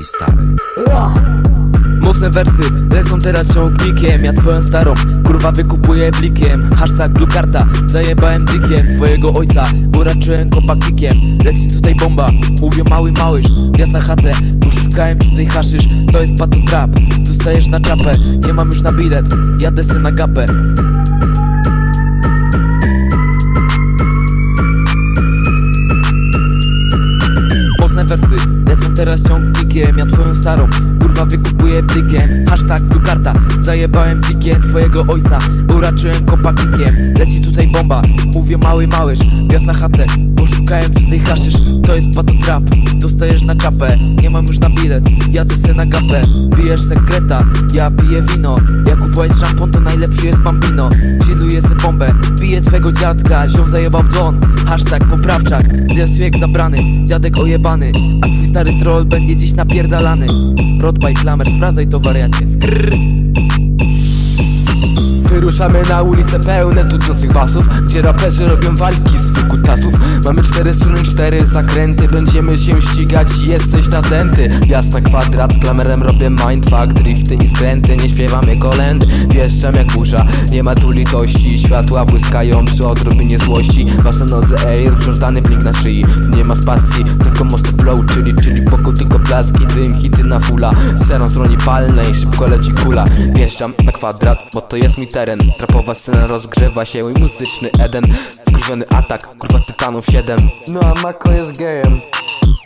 mój stary Mocne wersy lecą teraz ciągnikiem. Ja twoją starą kurwa wykupuję blikiem. Hashtag blue karta, zajebałem dikiem. Twojego ojca uraczyłem kopakikiem. Leci tutaj bomba, mówię mały małyż Wjazd na chatę, poszukałem tutaj haszysz. To jest pato trap, dostajesz na czapę. Nie mam już na bilet, jadę se na gapę. Mocne wersy teraz ciągnikiem Ja twoją starą kurwa wykupuję blikiem Hashtag blue karta Zajebałem blikiem twojego ojca Uraczyłem kopakikiem. Leci tutaj Mówię mały małyż Wjazd na chatę Poszukałem tutaj haszysz To jest pato trap. Dostajesz na czapę Nie mam już na bilet Jadę se na gapę. Pijesz sekreta Ja piję wino. Jak kupujesz szampon to najlepszy jest bambino. Chilluję se bombę Piję twego dziadka Ziom zajebał w dzwon. Hashtag poprawczak Jest wiek zabrany Dziadek ojebany A twój stary troll będzie dziś napierdalany. Broadbike Klammer Sprawdzaj to wariacie. Skrrr. Wyruszamy na ulice pełne tutnących basów Gdzie raperzy robią walki z wykutasów Mamy cztery strony, cztery zakręty Będziemy się ścigać, jesteś nadenty Wjazd na kwadrat, z klamerem robię mindfuck Drifty i skręty, nie śpiewamy kolendy Wjeżdżam jak burza, nie ma tu litości Światła błyskają przy odrobinie złości. Masz na nodze air, Jordany blink na szyi nie ma spacji, tylko mocny flow Czyli, pokój, tylko blaski Dym, hity na fula. Seron z roni palnej, szybko leci kula. Wjeżdżam na kwadrat, bo to jest mi teren. Trapowa scena rozgrzewa się i muzyczny Eden. Skurwiony atak, kurwa tytanów 7 No a Mako jest gejem.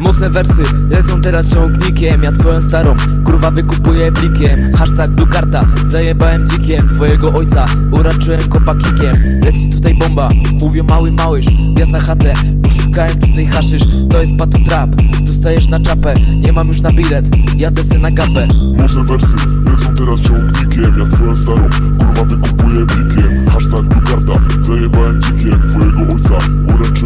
Mocne wersy lecą teraz ciągnikiem. Ja twoją starą kurwa wykupuję blikiem Hashtag blue karta Zajebałem dzikiem. Twojego ojca uraczyłem kopakikiem. Leci tutaj bomba Mówię mały małyż Wjazd na chatę Poszukałem tutaj haszysz. To jest pato trap. Dostajesz na czapę. Nie mam już na bilet. Jadę se na gapę. Mocne wersy lecą teraz ciągnikiem Ja twoją starą kurwa wykupuję blikiem Hashtag blue karta Zajebałem dzikiem. Twojego ojca Uraczyłem